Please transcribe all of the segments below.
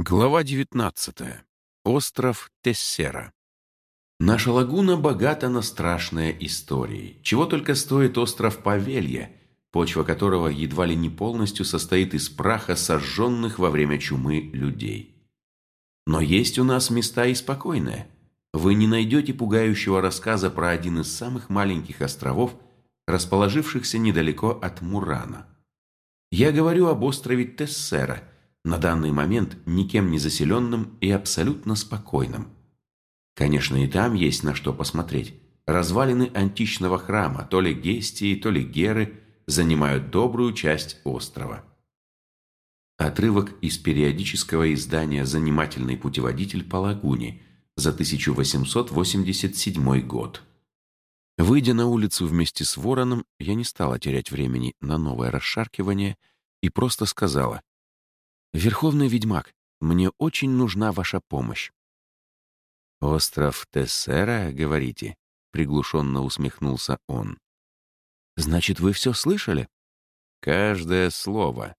Глава 19. Остров Тессера. Наша лагуна богата на страшные истории. Чего только стоит остров Павелья, почва которого едва ли не полностью состоит из праха сожженных во время чумы людей. Но есть у нас места и спокойные. Вы не найдете пугающего рассказа про один из самых маленьких островов, расположившихся недалеко от Мурана. Я говорю об острове Тессера – на данный момент никем не заселенным и абсолютно спокойным. Конечно, и там есть на что посмотреть. Развалины античного храма, то ли Гестии, то ли Геры, занимают добрую часть острова. Отрывок из периодического издания «Занимательный путеводитель по лагуне» за 1887 год. Выйдя на улицу вместе с вороном, я не стала терять времени на новое расшаркивание и просто сказала «Верховный ведьмак, мне очень нужна ваша помощь». «Остров Тессера, говорите?» — приглушенно усмехнулся он. «Значит, вы все слышали?» «Каждое слово».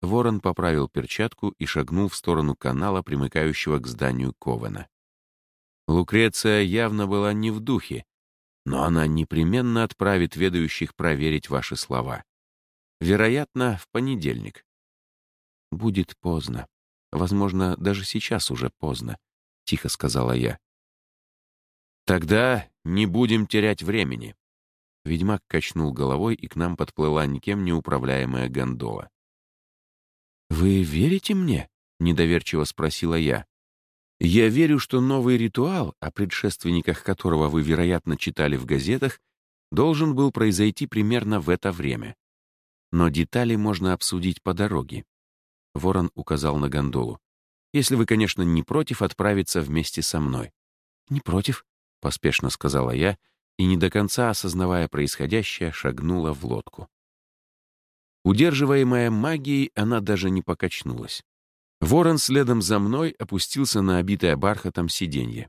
Ворон поправил перчатку и шагнул в сторону канала, примыкающего к зданию Ковена. Лукреция явно была не в духе, но она непременно отправит ведающих проверить ваши слова. Вероятно, в понедельник. «Будет поздно. Возможно, даже сейчас уже поздно», — тихо сказала я. «Тогда не будем терять времени». Ведьмак качнул головой, и к нам подплыла никем не управляемая гондола. «Вы верите мне?» — недоверчиво спросила я. «Я верю, что новый ритуал, о предшественниках которого вы, вероятно, читали в газетах, должен был произойти примерно в это время. Но детали можно обсудить по дороге. Ворон указал на гондолу. «Если вы, конечно, не против отправиться вместе со мной». «Не против», — поспешно сказала я, и, не до конца осознавая происходящее, шагнула в лодку. Удерживаемая магией, она даже не покачнулась. Ворон следом за мной опустился на обитое бархатом сиденье.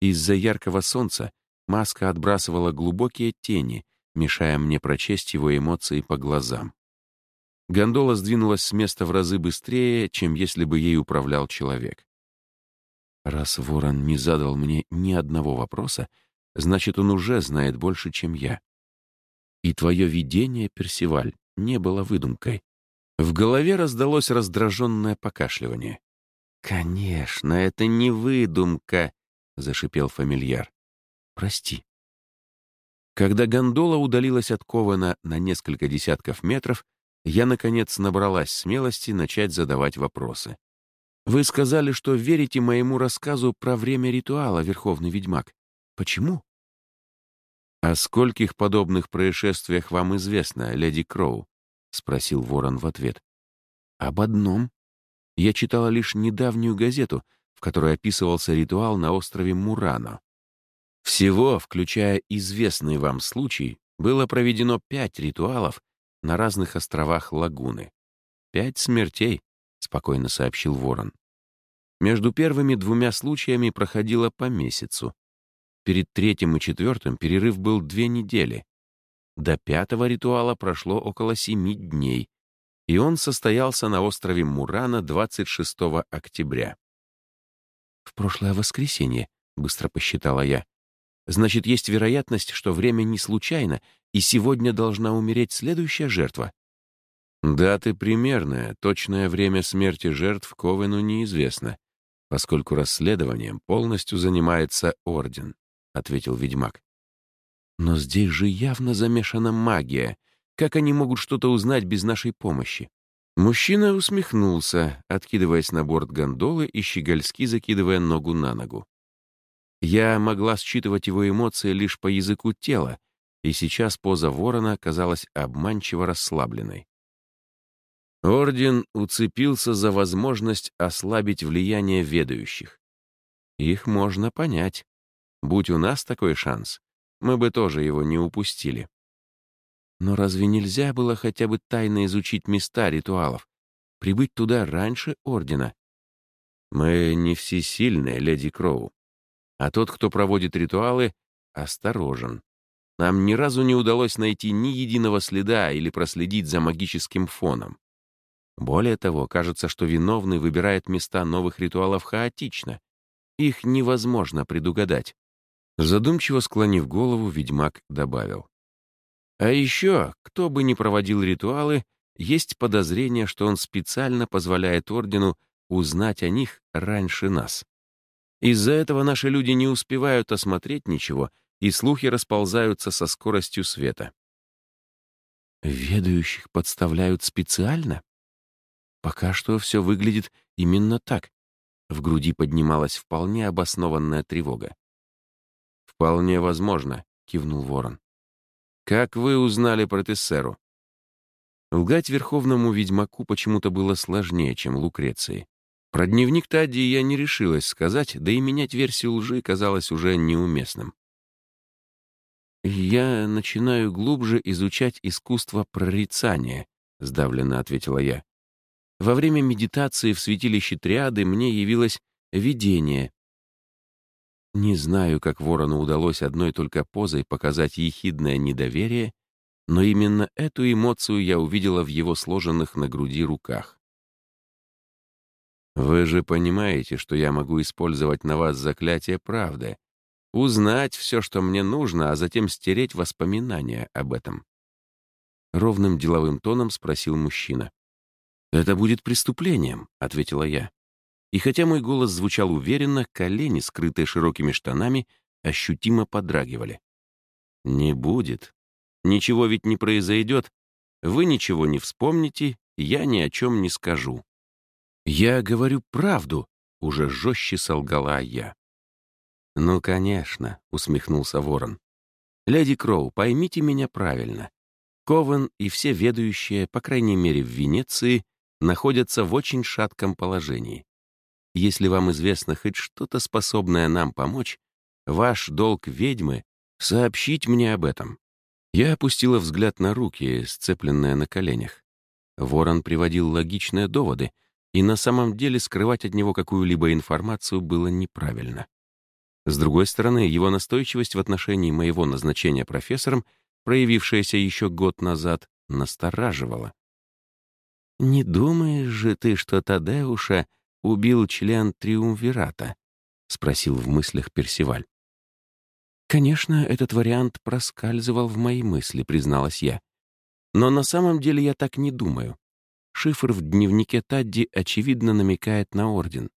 Из-за яркого солнца маска отбрасывала глубокие тени, мешая мне прочесть его эмоции по глазам. Гондола сдвинулась с места в разы быстрее, чем если бы ей управлял человек. Раз Ворон не задал мне ни одного вопроса, значит, он уже знает больше, чем я. И твое видение, Персиваль, не было выдумкой. В голове раздалось раздраженное покашливание. «Конечно, это не выдумка», — зашипел фамильяр. «Прости». Когда гондола удалилась от Кована на несколько десятков метров, я, наконец, набралась смелости начать задавать вопросы. «Вы сказали, что верите моему рассказу про время ритуала, Верховный Ведьмак. Почему?» «О скольких подобных происшествиях вам известно, леди Кроу?» — спросил Ворон в ответ. «Об одном. Я читала лишь недавнюю газету, в которой описывался ритуал на острове Мурано. Всего, включая известный вам случай, было проведено пять ритуалов, на разных островах лагуны. «Пять смертей», — спокойно сообщил Ворон. Между первыми двумя случаями проходило по месяцу. Перед третьим и четвертым перерыв был две недели. До пятого ритуала прошло около семи дней, и он состоялся на острове Мурана 26 октября. «В прошлое воскресенье», — быстро посчитала я. «Значит, есть вероятность, что время не случайно, и сегодня должна умереть следующая жертва. Даты примерная, точное время смерти жертв Ковену неизвестно, поскольку расследованием полностью занимается Орден, ответил ведьмак. Но здесь же явно замешана магия. Как они могут что-то узнать без нашей помощи? Мужчина усмехнулся, откидываясь на борт гондолы и щегольски закидывая ногу на ногу. Я могла считывать его эмоции лишь по языку тела, и сейчас поза ворона казалась обманчиво расслабленной. Орден уцепился за возможность ослабить влияние ведающих. Их можно понять. Будь у нас такой шанс, мы бы тоже его не упустили. Но разве нельзя было хотя бы тайно изучить места ритуалов, прибыть туда раньше Ордена? Мы не всесильные, леди Кроу. А тот, кто проводит ритуалы, осторожен. Нам ни разу не удалось найти ни единого следа или проследить за магическим фоном. Более того, кажется, что виновный выбирает места новых ритуалов хаотично. Их невозможно предугадать. Задумчиво склонив голову, ведьмак добавил. А еще, кто бы ни проводил ритуалы, есть подозрение, что он специально позволяет Ордену узнать о них раньше нас. Из-за этого наши люди не успевают осмотреть ничего, и слухи расползаются со скоростью света. Ведающих подставляют специально? Пока что все выглядит именно так. В груди поднималась вполне обоснованная тревога. «Вполне возможно», — кивнул Ворон. «Как вы узнали про Тессеру?» Лгать верховному ведьмаку почему-то было сложнее, чем Лукреции. Про дневник Тадди я не решилась сказать, да и менять версию лжи казалось уже неуместным. «Я начинаю глубже изучать искусство прорицания», — сдавленно ответила я. «Во время медитации в святилище Триады мне явилось видение». Не знаю, как ворону удалось одной только позой показать ехидное недоверие, но именно эту эмоцию я увидела в его сложенных на груди руках. «Вы же понимаете, что я могу использовать на вас заклятие правды», Узнать все, что мне нужно, а затем стереть воспоминания об этом. Ровным деловым тоном спросил мужчина. «Это будет преступлением», — ответила я. И хотя мой голос звучал уверенно, колени, скрытые широкими штанами, ощутимо подрагивали. «Не будет. Ничего ведь не произойдет. Вы ничего не вспомните, я ни о чем не скажу». «Я говорю правду», — уже жестче солгала я. «Ну, конечно», — усмехнулся Ворон. «Леди Кроу, поймите меня правильно. Ковен и все ведущие, по крайней мере в Венеции, находятся в очень шатком положении. Если вам известно хоть что-то способное нам помочь, ваш долг ведьмы — сообщить мне об этом». Я опустила взгляд на руки, сцепленные на коленях. Ворон приводил логичные доводы, и на самом деле скрывать от него какую-либо информацию было неправильно. С другой стороны, его настойчивость в отношении моего назначения профессором, проявившаяся еще год назад, настораживала. «Не думаешь же ты, что Тадеуша убил член Триумвирата?» — спросил в мыслях Персиваль. «Конечно, этот вариант проскальзывал в мои мысли», — призналась я. «Но на самом деле я так не думаю. Шифр в дневнике Тадди очевидно намекает на Орден.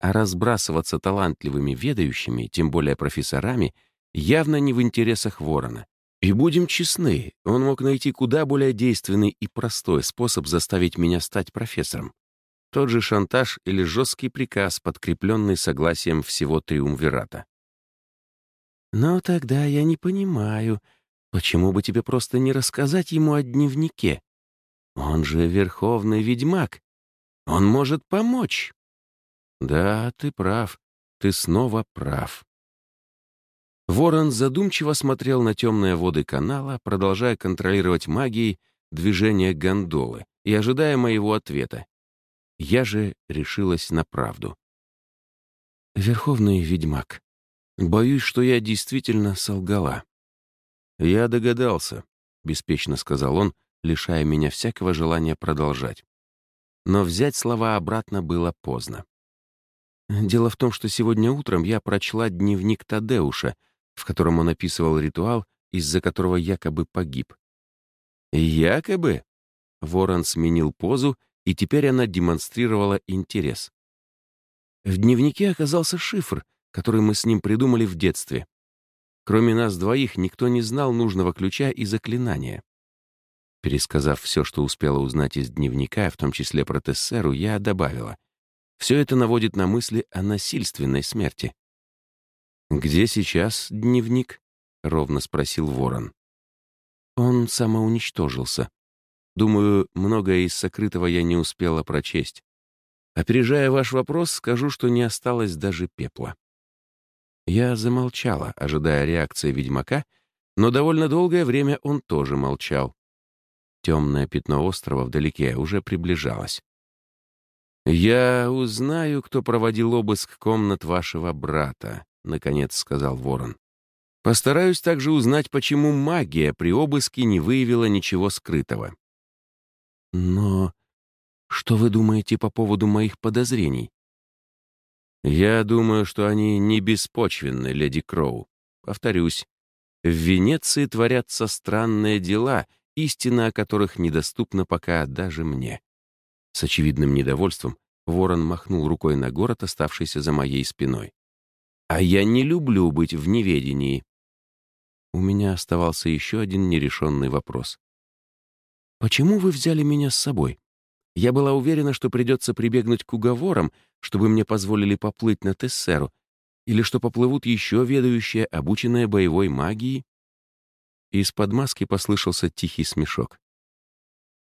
А разбрасываться талантливыми ведающими, тем более профессорами, явно не в интересах Ворона. И будем честны, он мог найти куда более действенный и простой способ заставить меня стать профессором. Тот же шантаж или жесткий приказ, подкрепленный согласием всего Триумвирата. «Но тогда я не понимаю, почему бы тебе просто не рассказать ему о дневнике? Он же верховный ведьмак. Он может помочь». Да, ты прав. Ты снова прав. Ворон задумчиво смотрел на темные воды канала, продолжая контролировать магией движение гондолы и ожидая моего ответа. Я же решилась на правду. «Верховный ведьмак, боюсь, что я действительно солгала». «Я догадался», — беспечно сказал он, лишая меня всякого желания продолжать. Но взять слова обратно было поздно. Дело в том, что сегодня утром я прочла дневник Тадеуша, в котором он описывал ритуал, из-за которого якобы погиб. «Якобы?» Ворон сменил позу, и теперь она демонстрировала интерес. В дневнике оказался шифр, который мы с ним придумали в детстве. Кроме нас двоих, никто не знал нужного ключа и заклинания. Пересказав все, что успела узнать из дневника, в том числе про Тессеру, я добавила — все это наводит на мысли о насильственной смерти. «Где сейчас дневник?» — ровно спросил Ворон. Он самоуничтожился. Думаю, многое из сокрытого я не успела прочесть. Опережая ваш вопрос, скажу, что не осталось даже пепла. Я замолчала, ожидая реакции ведьмака, но довольно долгое время он тоже молчал. Темное пятно острова вдалеке уже приближалось. «Я узнаю, кто проводил обыск комнат вашего брата», — наконец сказал Ворон. «Постараюсь также узнать, почему магия при обыске не выявила ничего скрытого». «Но Что вы думаете по поводу моих подозрений? Я думаю, что они не беспочвенны, леди Кроу. Повторюсь, в Венеции творятся странные дела, истина о которых недоступна пока даже мне. С очевидным недовольством Ворон махнул рукой на город, оставшийся за моей спиной. «А я не люблю быть в неведении». У меня оставался еще один нерешенный вопрос. «Почему вы взяли меня с собой? Я была уверена, что придется прибегнуть к уговорам, чтобы мне позволили поплыть на Тессеру, или что поплывут еще ведающие, обученные боевой магией». Из-под маски послышался тихий смешок.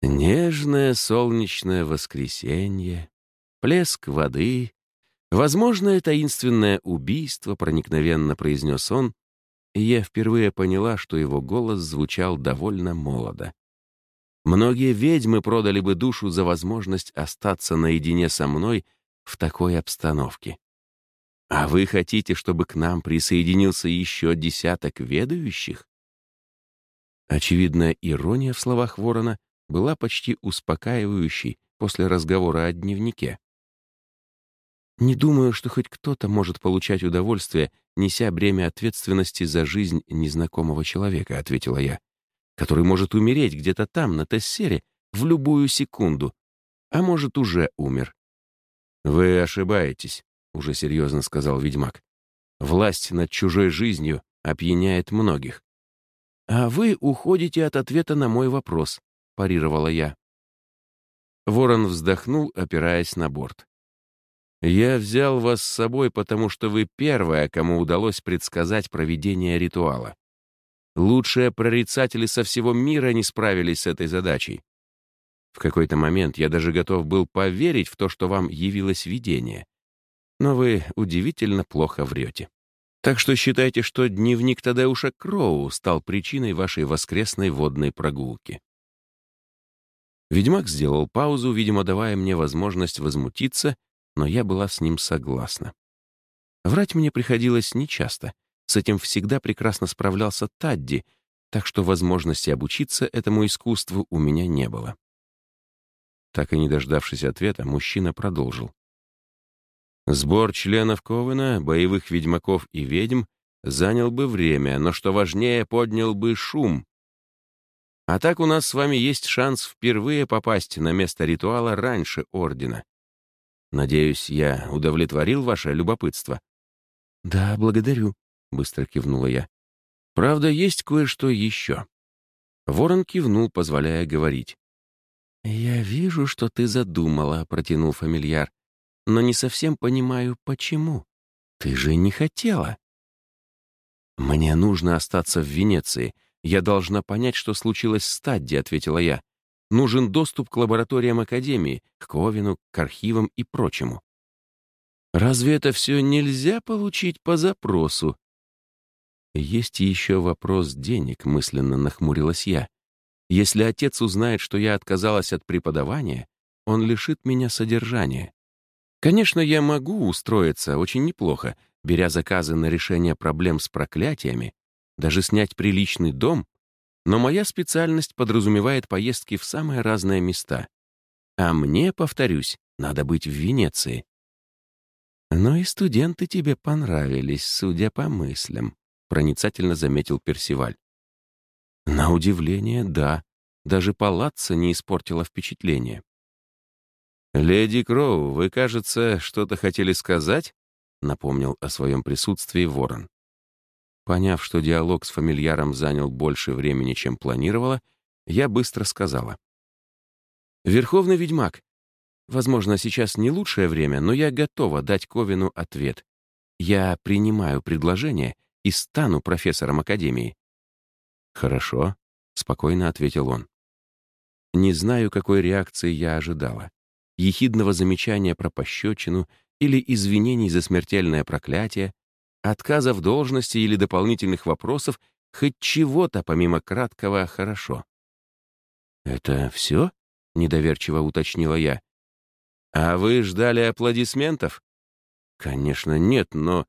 Нежное солнечное воскресенье, плеск воды, возможное таинственное убийство, проникновенно произнес он, и я впервые поняла, что его голос звучал довольно молодо. Многие ведьмы продали бы душу за возможность остаться наедине со мной в такой обстановке. А вы хотите, чтобы к нам присоединился еще десяток ведающих? Очевидная ирония в словах Ворона была почти успокаивающей после разговора о дневнике. Не думаю, что хоть кто-то может получать удовольствие, неся бремя ответственности за жизнь незнакомого человека, ответила я, который может умереть где-то там, на Тессере, в любую секунду, а может, уже умер. Вы ошибаетесь, уже серьезно сказал ведьмак. Власть над чужой жизнью опьяняет многих. А вы уходите от ответа на мой вопрос, парировала я. Ворон вздохнул, опираясь на борт. «Я взял вас с собой, потому что вы первая, кому удалось предсказать проведение ритуала. Лучшие прорицатели со всего мира не справились с этой задачей. В какой-то момент я даже готов был поверить в то, что вам явилось видение. Но вы удивительно плохо врете. Так что считайте, что дневник Тадеуша Кроу стал причиной вашей воскресной водной прогулки. Ведьмак сделал паузу, видимо, давая мне возможность возмутиться, но я была с ним согласна. Врать мне приходилось нечасто. С этим всегда прекрасно справлялся Тадди, так что возможности обучиться этому искусству у меня не было. Так и не дождавшись ответа, мужчина продолжил. Сбор членов Ковена, боевых ведьмаков и ведьм занял бы время, но, что важнее, поднял бы шум, а так у нас с вами есть шанс впервые попасть на место ритуала раньше Ордена. Надеюсь, я удовлетворил ваше любопытство?» «Да, благодарю», — быстро кивнула я. «Правда, есть кое-что еще». Ворон кивнул, позволяя говорить. «Я вижу, что ты задумала», — протянул фамильяр. «Но не совсем понимаю, почему. Ты же не хотела». «Мне нужно остаться в Венеции. «Я должна понять, что случилось с Тадди», — ответила я. «Нужен доступ к лабораториям Академии, к Ковину, к архивам и прочему». «Разве это все нельзя получить по запросу?» «Есть еще вопрос денег», — мысленно нахмурилась я. «Если отец узнает, что я отказалась от преподавания, он лишит меня содержания. Конечно, я могу устроиться очень неплохо, беря заказы на решение проблем с проклятиями, даже снять приличный дом, но моя специальность подразумевает поездки в самые разные места. А мне, повторюсь, надо быть в Венеции. Но и студенты тебе понравились, судя по мыслям, проницательно заметил Персиваль. На удивление, да. Даже палаца не испортила впечатление. «Леди Кроу, вы, кажется, что-то хотели сказать?» — напомнил о своем присутствии ворон. Поняв, что диалог с фамильяром занял больше времени, чем планировала, я быстро сказала. «Верховный ведьмак, возможно, сейчас не лучшее время, но я готова дать Ковину ответ. Я принимаю предложение и стану профессором Академии». «Хорошо», — спокойно ответил он. Не знаю, какой реакции я ожидала. Ехидного замечания про пощечину или извинений за смертельное проклятие, отказа в должности или дополнительных вопросов, хоть чего-то помимо краткого «хорошо». «Это все?» — недоверчиво уточнила я. «А вы ждали аплодисментов?» «Конечно, нет, но...»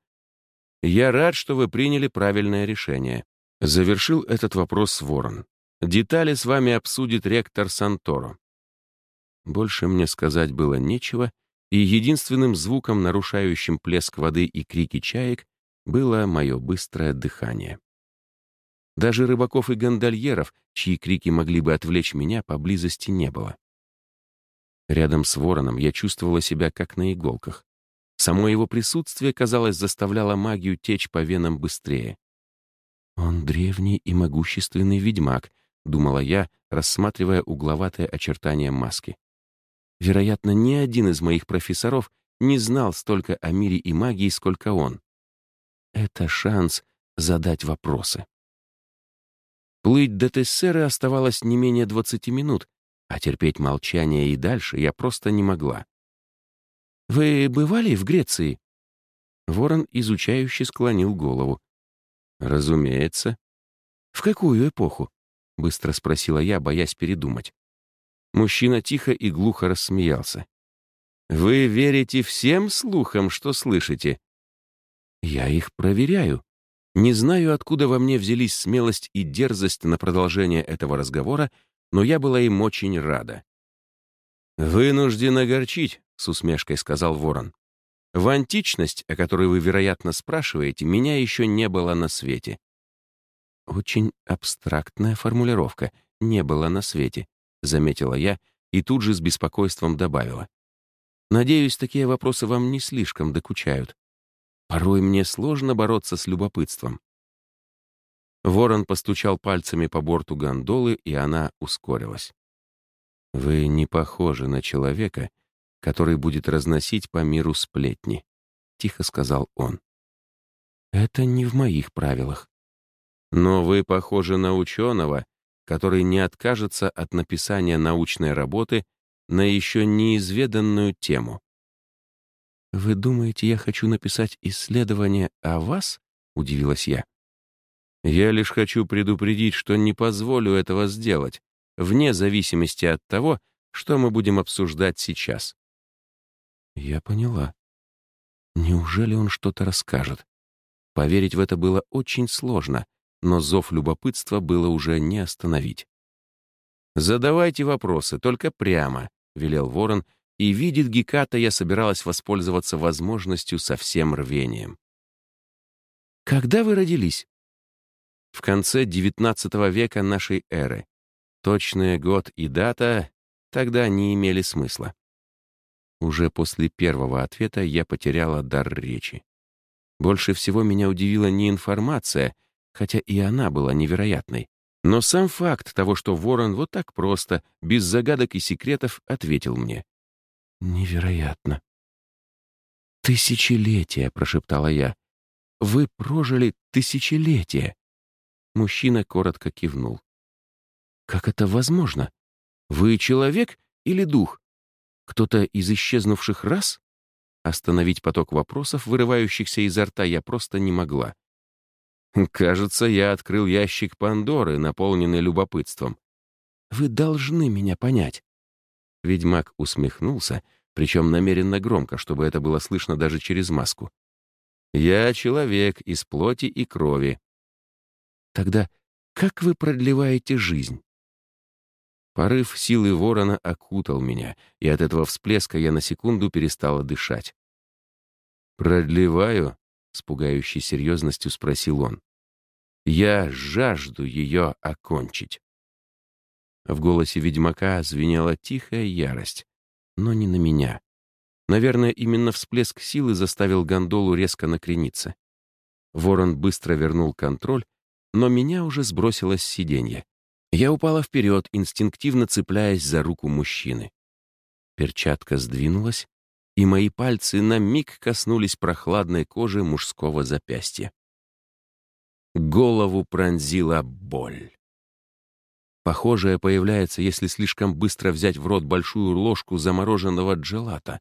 «Я рад, что вы приняли правильное решение». Завершил этот вопрос Ворон. «Детали с вами обсудит ректор Санторо. Больше мне сказать было нечего, и единственным звуком, нарушающим плеск воды и крики чаек, было мое быстрое дыхание. Даже рыбаков и гондольеров, чьи крики могли бы отвлечь меня, поблизости не было. Рядом с вороном я чувствовала себя как на иголках. Само его присутствие, казалось, заставляло магию течь по венам быстрее. «Он древний и могущественный ведьмак», — думала я, рассматривая угловатое очертание маски. Вероятно, ни один из моих профессоров не знал столько о мире и магии, сколько он. Это шанс задать вопросы. Плыть до Тессеры оставалось не менее 20 минут, а терпеть молчание и дальше я просто не могла. «Вы бывали в Греции?» Ворон изучающе склонил голову. «Разумеется». «В какую эпоху?» — быстро спросила я, боясь передумать. Мужчина тихо и глухо рассмеялся. «Вы верите всем слухам, что слышите?» «Я их проверяю. Не знаю, откуда во мне взялись смелость и дерзость на продолжение этого разговора, но я была им очень рада. «Вынужден огорчить», — с усмешкой сказал Ворон. «В античность, о которой вы, вероятно, спрашиваете, меня еще не было на свете». Очень абстрактная формулировка «не было на свете», — заметила я и тут же с беспокойством добавила. «Надеюсь, такие вопросы вам не слишком докучают. Порой мне сложно бороться с любопытством». Ворон постучал пальцами по борту гондолы, и она ускорилась. «Вы не похожи на человека, который будет разносить по миру сплетни», — тихо сказал он. «Это не в моих правилах». «Но вы похожи на ученого, который не откажется от написания научной работы на еще неизведанную тему». «Вы думаете, я хочу написать исследование о вас?» — удивилась я. Я лишь хочу предупредить, что не позволю этого сделать, вне зависимости от того, что мы будем обсуждать сейчас. Я поняла. Неужели он что-то расскажет? Поверить в это было очень сложно, но зов любопытства было уже не остановить. «Задавайте вопросы, только прямо», — велел ворон, и видит Геката, я собиралась воспользоваться возможностью со всем рвением. «Когда вы родились?» в конце XIX века нашей эры. Точный год и дата тогда не имели смысла. Уже после первого ответа я потеряла дар речи. Больше всего меня удивила не информация, хотя и она была невероятной, но сам факт того, что Ворон вот так просто, без загадок и секретов, ответил мне. «Невероятно». «Тысячелетия», — прошептала я. «Вы прожили тысячелетия». Мужчина коротко кивнул. «Как это возможно? Вы человек или дух? Кто-то из исчезнувших рас?» Остановить поток вопросов, вырывающихся изо рта, я просто не могла. «Кажется, я открыл ящик Пандоры, наполненный любопытством. Вы должны меня понять». Ведьмак усмехнулся, причем намеренно громко, чтобы это было слышно даже через маску. «Я человек из плоти и крови, Тогда как вы продлеваете жизнь? Порыв силы ворона окутал меня, и от этого всплеска я на секунду перестала дышать. «Продлеваю?» — с пугающей серьезностью спросил он. «Я жажду ее окончить». В голосе ведьмака звенела тихая ярость, но не на меня. Наверное, именно всплеск силы заставил гондолу резко накрениться. Ворон быстро вернул контроль но меня уже сбросило с сиденья. Я упала вперед, инстинктивно цепляясь за руку мужчины. Перчатка сдвинулась, и мои пальцы на миг коснулись прохладной кожи мужского запястья. Голову пронзила боль. Похожее появляется, если слишком быстро взять в рот большую ложку замороженного джелата.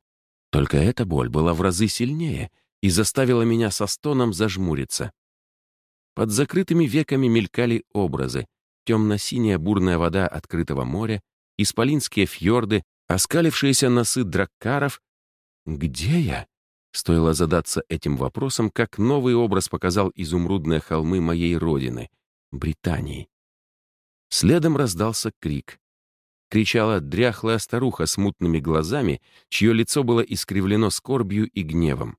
Только эта боль была в разы сильнее и заставила меня со стоном зажмуриться. Под закрытыми веками мелькали образы. Темно-синяя бурная вода открытого моря, исполинские фьорды, оскалившиеся носы драккаров. Где я? Стоило задаться этим вопросом, как новый образ показал изумрудные холмы моей родины, Британии. Следом раздался крик. кричала дряхлая старуха с мутными глазами, чье лицо было искривлено скорбью и гневом.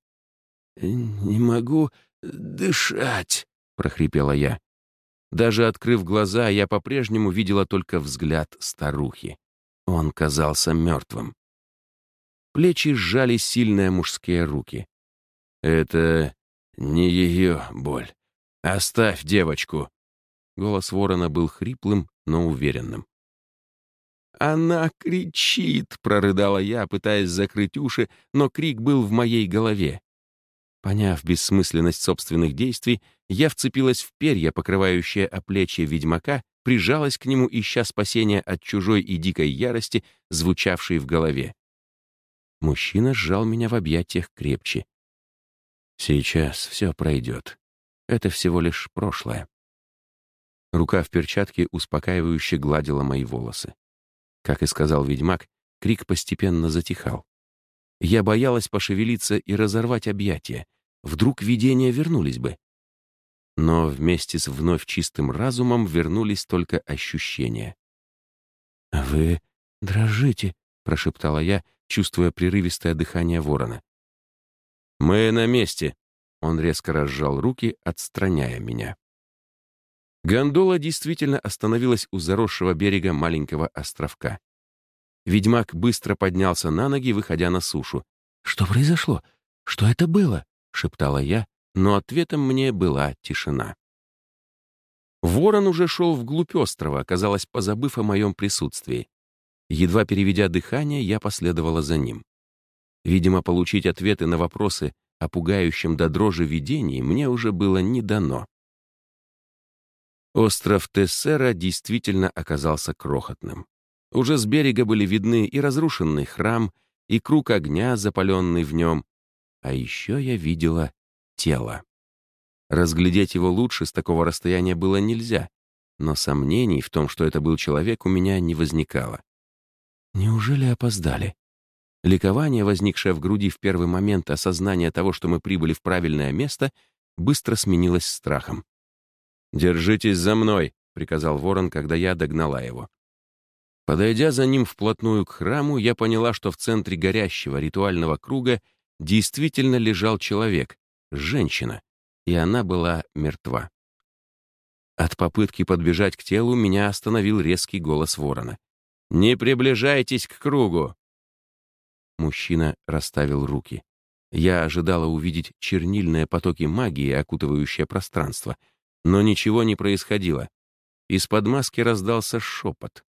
«Не могу дышать», — прохрипела я. Даже открыв глаза, я по-прежнему видела только взгляд старухи. Он казался мертвым. Плечи сжали сильные мужские руки. «Это не ее боль. Оставь девочку!» Голос ворона был хриплым, но уверенным. «Она кричит!» — прорыдала я, пытаясь закрыть уши, но крик был в моей голове. Поняв бессмысленность собственных действий, я вцепилась в перья, покрывающие оплечье ведьмака, прижалась к нему, ища спасения от чужой и дикой ярости, звучавшей в голове. Мужчина сжал меня в объятиях крепче. «Сейчас все пройдет. Это всего лишь прошлое». Рука в перчатке успокаивающе гладила мои волосы. Как и сказал ведьмак, крик постепенно затихал. Я боялась пошевелиться и разорвать объятия. Вдруг видения вернулись бы. Но вместе с вновь чистым разумом вернулись только ощущения. «Вы дрожите», — прошептала я, чувствуя прерывистое дыхание ворона. «Мы на месте», — он резко разжал руки, отстраняя меня. Гондола действительно остановилась у заросшего берега маленького островка. Ведьмак быстро поднялся на ноги, выходя на сушу. «Что произошло? Что это было?» — шептала я, но ответом мне была тишина. Ворон уже шел вглубь острова, казалось, позабыв о моем присутствии. Едва переведя дыхание, я последовала за ним. Видимо, получить ответы на вопросы о пугающем до дрожи видении мне уже было не дано. Остров Тессера действительно оказался крохотным. Уже с берега были видны и разрушенный храм, и круг огня, запаленный в нем. А еще я видела тело. Разглядеть его лучше с такого расстояния было нельзя, но сомнений в том, что это был человек, у меня не возникало. Неужели опоздали? Ликование, возникшее в груди в первый момент осознания того, что мы прибыли в правильное место, быстро сменилось страхом. «Держитесь за мной», — приказал ворон, когда я догнала его. Подойдя за ним вплотную к храму, я поняла, что в центре горящего ритуального круга действительно лежал человек, женщина, и она была мертва. От попытки подбежать к телу меня остановил резкий голос ворона. «Не приближайтесь к кругу!» Мужчина расставил руки. Я ожидала увидеть чернильные потоки магии, окутывающие пространство, но ничего не происходило. Из-под маски раздался шепот.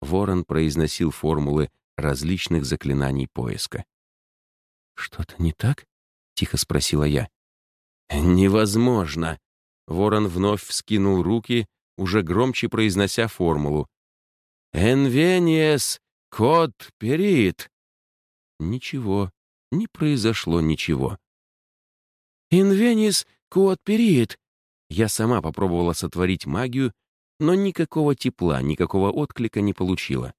Ворон произносил формулы различных заклинаний поиска. «Что-то не так?» — тихо спросила я. «Невозможно!» Ворон вновь вскинул руки, уже громче произнося формулу. «Энвениес кот перит!» Ничего, не произошло ничего. «Инвенис кот перит!» Я сама попробовала сотворить магию, но никакого тепла, никакого отклика не получила.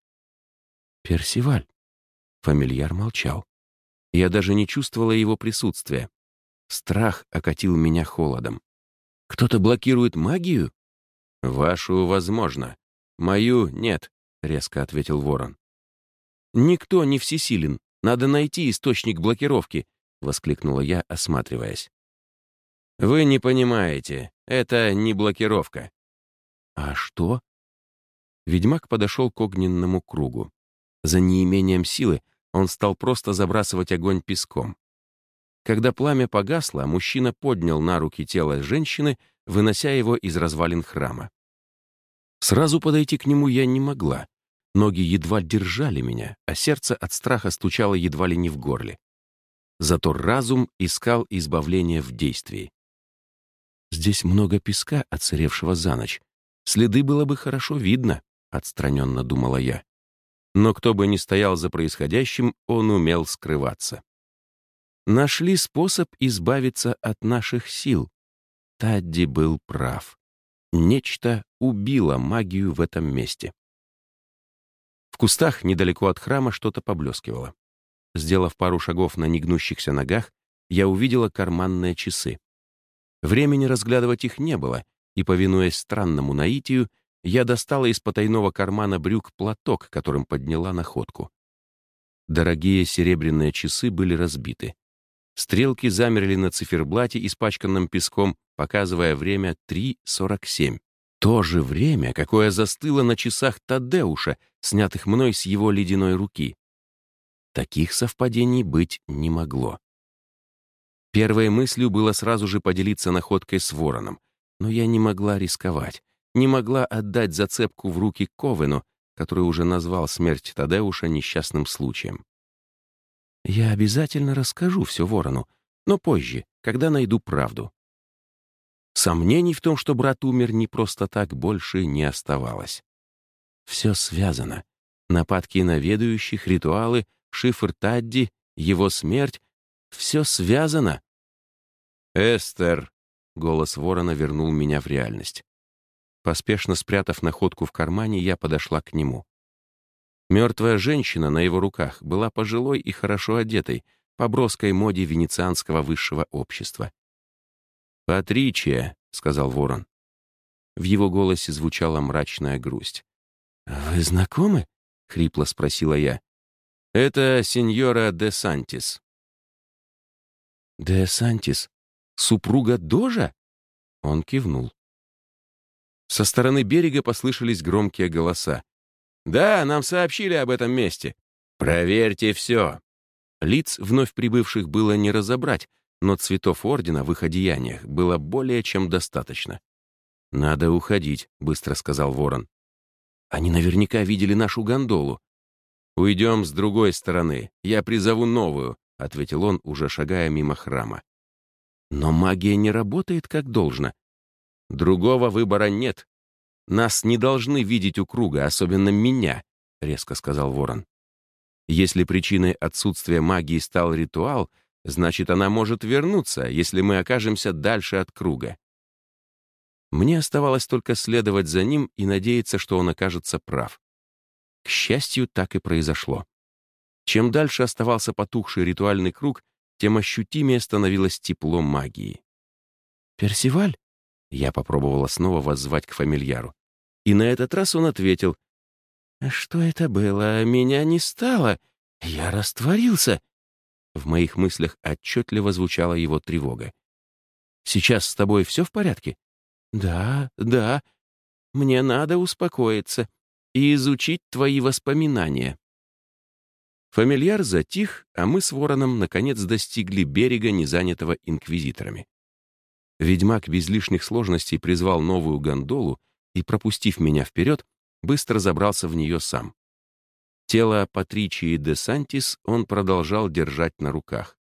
«Персиваль». Фамильяр молчал. Я даже не чувствовала его присутствия. Страх окатил меня холодом. «Кто-то блокирует магию?» «Вашу, возможно. Мою — нет», — резко ответил ворон. «Никто не всесилен. Надо найти источник блокировки», — воскликнула я, осматриваясь. «Вы не понимаете. Это не блокировка. «А что?» Ведьмак подошел к огненному кругу. За неимением силы он стал просто забрасывать огонь песком. Когда пламя погасло, мужчина поднял на руки тело женщины, вынося его из развалин храма. Сразу подойти к нему я не могла. Ноги едва держали меня, а сердце от страха стучало едва ли не в горле. Зато разум искал избавления в действии. Здесь много песка, отсыревшего за ночь, Следы было бы хорошо видно, отстраненно думала я. Но кто бы ни стоял за происходящим, он умел скрываться. Нашли способ избавиться от наших сил. Тадди был прав. Нечто убило магию в этом месте. В кустах недалеко от храма что-то поблескивало. Сделав пару шагов на негнущихся ногах, я увидела карманные часы. Времени разглядывать их не было, и, повинуясь странному наитию, я достала из потайного кармана брюк платок, которым подняла находку. Дорогие серебряные часы были разбиты. Стрелки замерли на циферблате, испачканном песком, показывая время 3.47. То же время, какое застыло на часах Тадеуша, снятых мной с его ледяной руки. Таких совпадений быть не могло. Первой мыслью было сразу же поделиться находкой с вороном, но я не могла рисковать, не могла отдать зацепку в руки Ковену, который уже назвал смерть Тадеуша несчастным случаем. Я обязательно расскажу все ворону, но позже, когда найду правду. Сомнений в том, что брат умер не просто так, больше не оставалось. Все связано. Нападки на ведущих, ритуалы, шифр Тадди, его смерть — все связано. «Эстер!» — голос ворона вернул меня в реальность. Поспешно спрятав находку в кармане, я подошла к нему. Мертвая женщина на его руках была пожилой и хорошо одетой, по броской моде венецианского высшего общества. «Патричия», — сказал ворон. В его голосе звучала мрачная грусть. «Вы знакомы?» — хрипло спросила я. «Это сеньора де Сантис». «Де Сантис? Супруга Дожа?» Он кивнул. Со стороны берега послышались громкие голоса. «Да, нам сообщили об этом месте. Проверьте все». Лиц вновь прибывших было не разобрать, но цветов ордена в их одеяниях было более чем достаточно. «Надо уходить», — быстро сказал ворон. «Они наверняка видели нашу гондолу». «Уйдем с другой стороны. Я призову новую», — ответил он, уже шагая мимо храма. «Но магия не работает как должно. Другого выбора нет. Нас не должны видеть у круга, особенно меня, резко сказал Ворон. Если причиной отсутствия магии стал ритуал, значит, она может вернуться, если мы окажемся дальше от круга. Мне оставалось только следовать за ним и надеяться, что он окажется прав. К счастью, так и произошло. Чем дальше оставался потухший ритуальный круг, тем ощутимее становилось тепло магии. «Персиваль?» Я попробовала снова воззвать к фамильяру. И на этот раз он ответил. «Что это было? Меня не стало. Я растворился». В моих мыслях отчетливо звучала его тревога. «Сейчас с тобой все в порядке?» «Да, да. Мне надо успокоиться и изучить твои воспоминания». Фамильяр затих, а мы с Вороном наконец достигли берега, не занятого инквизиторами. Ведьмак без лишних сложностей призвал новую гондолу и, пропустив меня вперед, быстро забрался в нее сам. Тело Патричии де Сантис он продолжал держать на руках.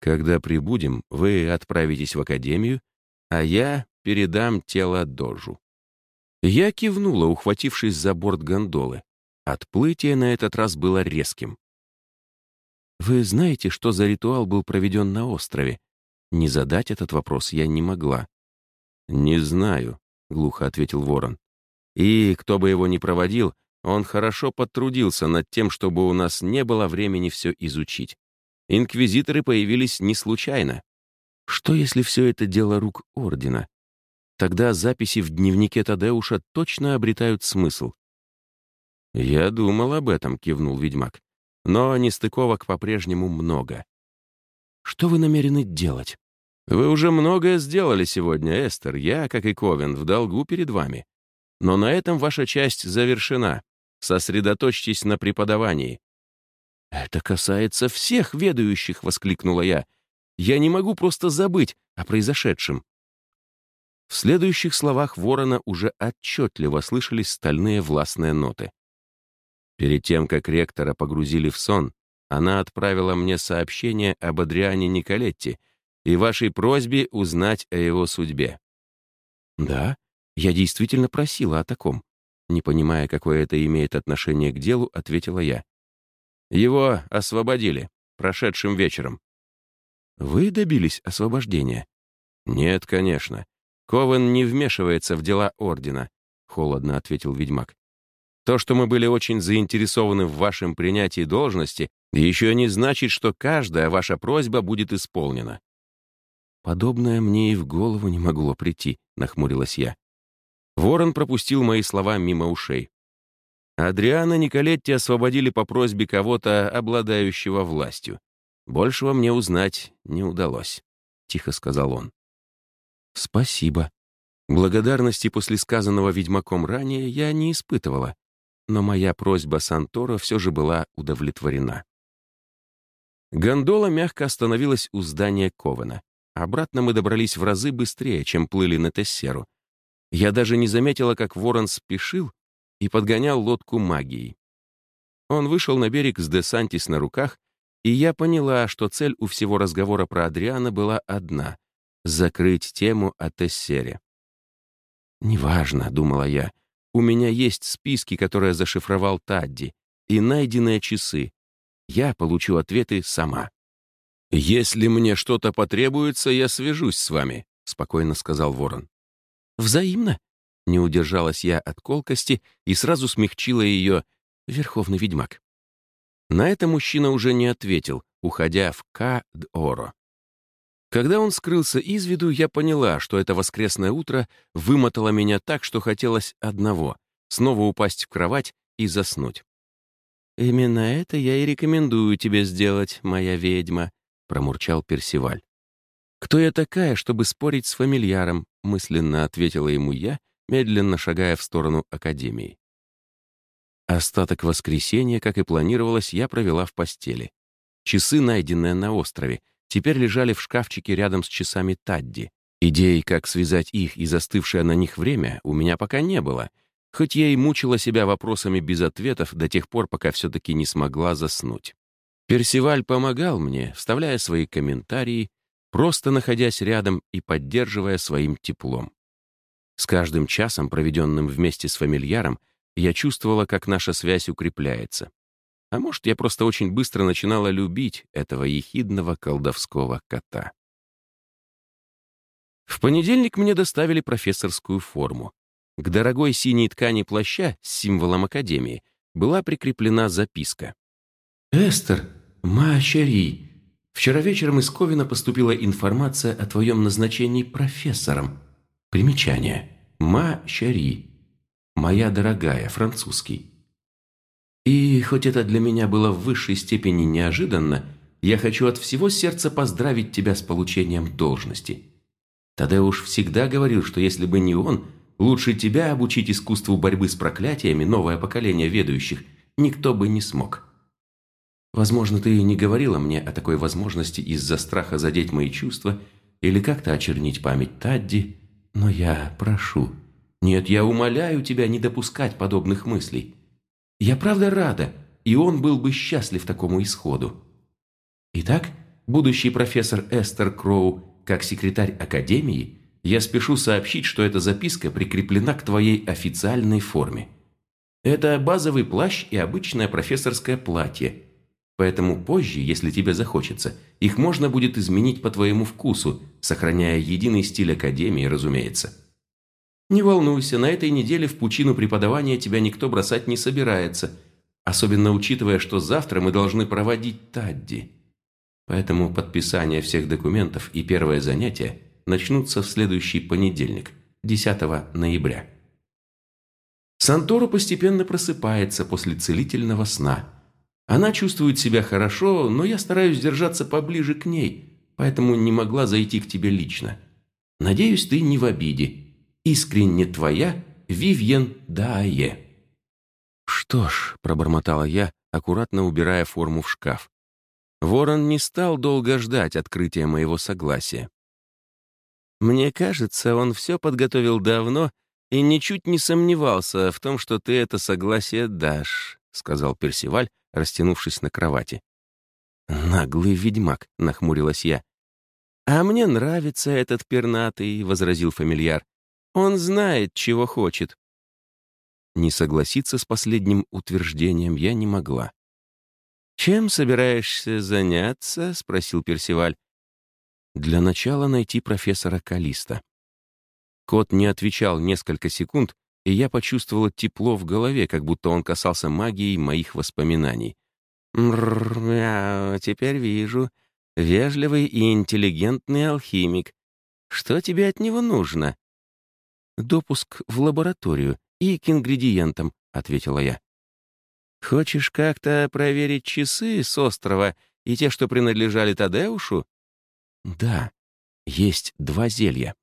«Когда прибудем, вы отправитесь в академию, а я передам тело Дожу». Я кивнула, ухватившись за борт гондолы. Отплытие на этот раз было резким. «Вы знаете, что за ритуал был проведен на острове?» Не задать этот вопрос я не могла. «Не знаю», — глухо ответил Ворон. «И, кто бы его ни проводил, он хорошо потрудился над тем, чтобы у нас не было времени все изучить. Инквизиторы появились не случайно. Что, если все это дело рук Ордена? Тогда записи в дневнике Тадеуша точно обретают смысл. «Я думал об этом», — кивнул ведьмак. «Но нестыковок по-прежнему много». «Что вы намерены делать?» Вы уже многое сделали сегодня, Эстер. Я, как и Ковен, в долгу перед вами. Но на этом ваша часть завершена. Сосредоточьтесь на преподавании». «Это касается всех ведающих!» — воскликнула я. «Я не могу просто забыть о произошедшем». В следующих словах Ворона уже отчетливо слышались стальные властные ноты. Перед тем, как ректора погрузили в сон, она отправила мне сообщение об Адриане Николетти — и вашей просьбе узнать о его судьбе». «Да, я действительно просила о таком». Не понимая, какое это имеет отношение к делу, ответила я. «Его освободили прошедшим вечером». «Вы добились освобождения?» «Нет, конечно. Ковен не вмешивается в дела Ордена», — холодно ответил ведьмак. «То, что мы были очень заинтересованы в вашем принятии должности, еще не значит, что каждая ваша просьба будет исполнена. «Подобное мне и в голову не могло прийти», — нахмурилась я. Ворон пропустил мои слова мимо ушей. Адриана Николетти освободили по просьбе кого-то, обладающего властью. Большего мне узнать не удалось, — тихо сказал он. Спасибо. Благодарности после сказанного ведьмаком ранее я не испытывала, но моя просьба Сантора все же была удовлетворена. Гондола мягко остановилась у здания Ковена. Обратно мы добрались в разы быстрее, чем плыли на Тессеру. Я даже не заметила, как ворон спешил и подгонял лодку магией. Он вышел на берег с Десантис на руках, и я поняла, что цель у всего разговора про Адриана была одна — закрыть тему о Тессере. «Неважно», — думала я, — «у меня есть списки, которые зашифровал Тадди, и найденные часы. Я получу ответы сама». «Если мне что-то потребуется, я свяжусь с вами», — спокойно сказал Ворон. «Взаимно?» — не удержалась я от колкости и сразу смягчила ее «Верховный ведьмак». На это мужчина уже не ответил, уходя в Ка-Д'Оро. Когда он скрылся из виду, я поняла, что это воскресное утро вымотало меня так, что хотелось одного — снова упасть в кровать и заснуть. «Именно это я и рекомендую тебе сделать, моя ведьма», — промурчал Персиваль. «Кто я такая, чтобы спорить с фамильяром?» — мысленно ответила ему я, медленно шагая в сторону Академии. Остаток воскресенья, как и планировалось, я провела в постели. Часы, найденные на острове, теперь лежали в шкафчике рядом с часами Тадди. Идеи, как связать их и застывшее на них время, у меня пока не было, хоть я и мучила себя вопросами без ответов до тех пор, пока все-таки не смогла заснуть. Персиваль помогал мне, вставляя свои комментарии, просто находясь рядом и поддерживая своим теплом. С каждым часом, проведенным вместе с фамильяром, я чувствовала, как наша связь укрепляется. А может, я просто очень быстро начинала любить этого ехидного колдовского кота. В понедельник мне доставили профессорскую форму. К дорогой синей ткани плаща с символом Академии была прикреплена записка. «Эстер, Маачари, вчера вечером из Ковина поступила информация о твоем назначении профессором. Примечание. Маачари. «Моя дорогая», французский. И хоть это для меня было в высшей степени неожиданно, я хочу от всего сердца поздравить тебя с получением должности. Тадеуш всегда говорил, что если бы не он, лучше тебя обучить искусству борьбы с проклятиями новое поколение ведущих никто бы не смог. Возможно, ты не говорила мне о такой возможности из-за страха задеть мои чувства или как-то очернить память Тадди, но я прошу, нет, я умоляю тебя не допускать подобных мыслей. Я правда рада, и он был бы счастлив такому исходу. Итак, будущий профессор Эстер Кроу, как секретарь Академии, я спешу сообщить, что эта записка прикреплена к твоей официальной форме. Это базовый плащ и обычное профессорское платье. Поэтому позже, если тебе захочется, их можно будет изменить по твоему вкусу, сохраняя единый стиль Академии, разумеется. Не волнуйся, на этой неделе в пучину преподавания тебя никто бросать не собирается, особенно учитывая, что завтра мы должны проводить Тадди. Поэтому подписание всех документов и первое занятие начнутся в следующий понедельник, 10 ноября. Санторо постепенно просыпается после целительного сна. Она чувствует себя хорошо, но я стараюсь держаться поближе к ней, поэтому не могла зайти к тебе лично. Надеюсь, ты не в обиде. Искренне твоя Вивьен Дае». «Что ж», — пробормотала я, аккуратно убирая форму в шкаф. Ворон не стал долго ждать открытия моего согласия. «Мне кажется, он все подготовил давно и ничуть не сомневался в том, что ты это согласие дашь», — сказал Персиваль, растянувшись на кровати. «Наглый ведьмак», — нахмурилась я. «А мне нравится этот пернатый», — возразил фамильяр. Он знает, чего хочет». Не согласиться с последним утверждением я не могла. «Чем собираешься заняться?» — спросил Персиваль. «Для начала найти профессора Калиста». Кот не отвечал несколько секунд, и я почувствовала тепло в голове, как будто он касался магии моих воспоминаний. «Мрррр, теперь вижу. Вежливый и интеллигентный алхимик. Что тебе от него нужно?» Допуск в лабораторию и к ингредиентам», — ответила я. «Хочешь как-то проверить часы с острова и те, что принадлежали Тадеушу?» «Да, есть два зелья.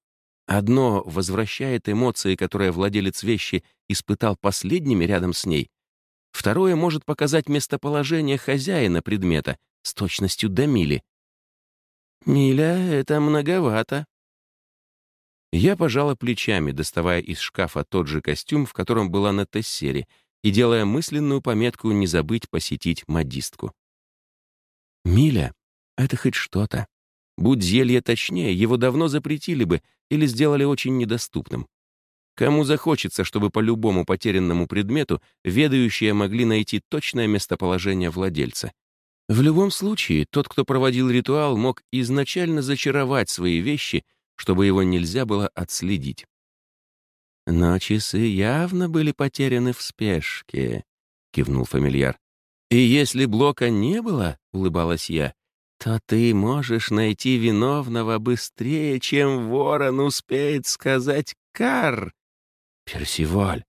Одно возвращает эмоции, которые владелец вещи испытал последними рядом с ней. Второе может показать местоположение хозяина предмета с точностью до мили. «Миля — это многовато». Я пожала плечами, доставая из шкафа тот же костюм, в котором была на Тессере, и делая мысленную пометку не забыть посетить модистку. «Миля — это хоть что-то. Будь зелье точнее, его давно запретили бы или сделали очень недоступным. Кому захочется, чтобы по любому потерянному предмету ведающие могли найти точное местоположение владельца? В любом случае, тот, кто проводил ритуал, мог изначально зачаровать свои вещи, чтобы его нельзя было отследить. «Но часы явно были потеряны в спешке», — кивнул фамильяр. «И если блока не было, — улыбалась я, — то ты можешь найти виновного быстрее, чем ворон успеет сказать «кар». «Персиваль!»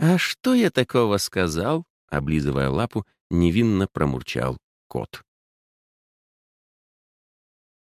«А что я такого сказал?» — облизывая лапу, невинно промурчал кот.